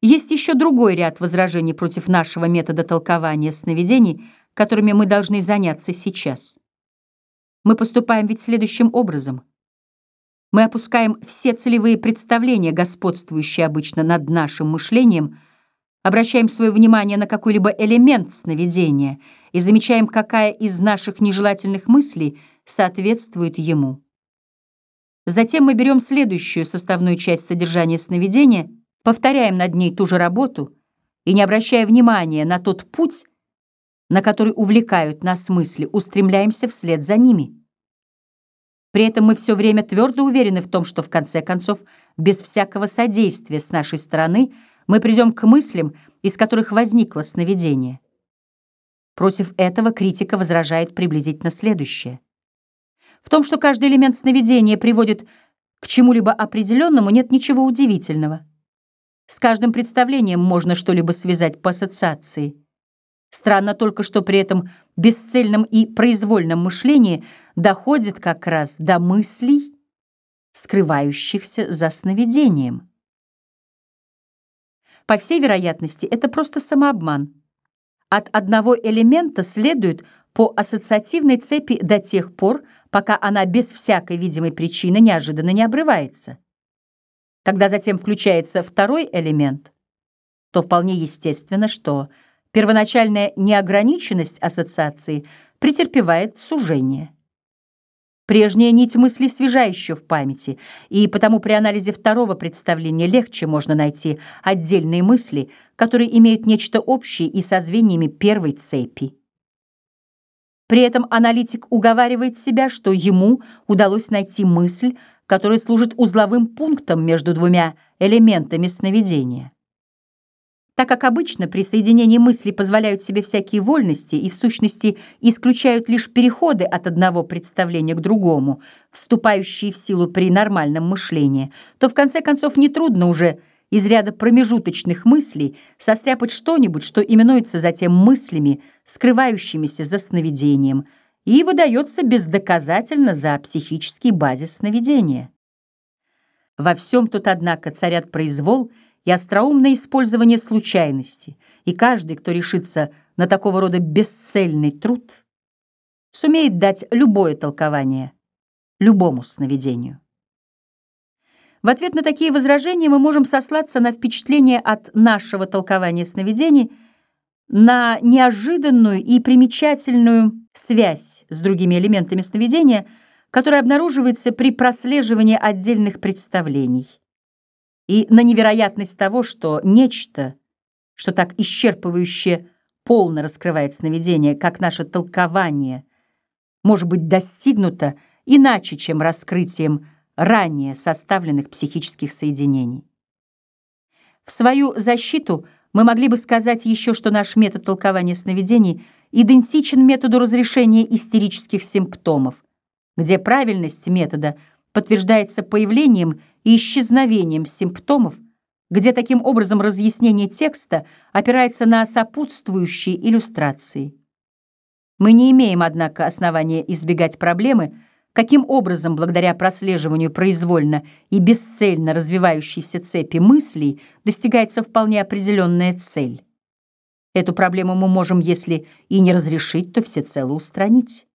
Есть еще другой ряд возражений против нашего метода толкования сновидений, которыми мы должны заняться сейчас. Мы поступаем ведь следующим образом. Мы опускаем все целевые представления, господствующие обычно над нашим мышлением, обращаем свое внимание на какой-либо элемент сновидения и замечаем, какая из наших нежелательных мыслей соответствует ему. Затем мы берем следующую составную часть содержания сновидения — повторяем над ней ту же работу и, не обращая внимания на тот путь, на который увлекают нас мысли, устремляемся вслед за ними. При этом мы все время твердо уверены в том, что в конце концов, без всякого содействия с нашей стороны, мы придем к мыслям, из которых возникло сновидение. Против этого критика возражает приблизительно следующее. В том, что каждый элемент сновидения приводит к чему-либо определенному, нет ничего удивительного. С каждым представлением можно что-либо связать по ассоциации. Странно только, что при этом бесцельном и произвольном мышлении доходит как раз до мыслей, скрывающихся за сновидением. По всей вероятности, это просто самообман. От одного элемента следует по ассоциативной цепи до тех пор, пока она без всякой видимой причины неожиданно не обрывается. Когда затем включается второй элемент, то вполне естественно, что первоначальная неограниченность ассоциации претерпевает сужение. Прежняя нить мысли свежа еще в памяти, и потому при анализе второго представления легче можно найти отдельные мысли, которые имеют нечто общее и со звеньями первой цепи. При этом аналитик уговаривает себя, что ему удалось найти мысль, который служит узловым пунктом между двумя элементами сновидения. Так как обычно при соединении мыслей позволяют себе всякие вольности и в сущности исключают лишь переходы от одного представления к другому, вступающие в силу при нормальном мышлении, то в конце концов нетрудно уже из ряда промежуточных мыслей состряпать что-нибудь, что именуется затем мыслями, скрывающимися за сновидением – и выдается бездоказательно за психический базис сновидения. Во всем тут, однако, царят произвол и остроумное использование случайности, и каждый, кто решится на такого рода бесцельный труд, сумеет дать любое толкование любому сновидению. В ответ на такие возражения мы можем сослаться на впечатление от нашего толкования сновидений – на неожиданную и примечательную связь с другими элементами сновидения, которая обнаруживается при прослеживании отдельных представлений, и на невероятность того, что нечто, что так исчерпывающе полно раскрывает сновидение, как наше толкование, может быть достигнуто иначе, чем раскрытием ранее составленных психических соединений. В свою защиту – мы могли бы сказать еще, что наш метод толкования сновидений идентичен методу разрешения истерических симптомов, где правильность метода подтверждается появлением и исчезновением симптомов, где таким образом разъяснение текста опирается на сопутствующие иллюстрации. Мы не имеем, однако, основания избегать проблемы, каким образом, благодаря прослеживанию произвольно и бесцельно развивающейся цепи мыслей, достигается вполне определенная цель. Эту проблему мы можем, если и не разрешить, то всецело устранить.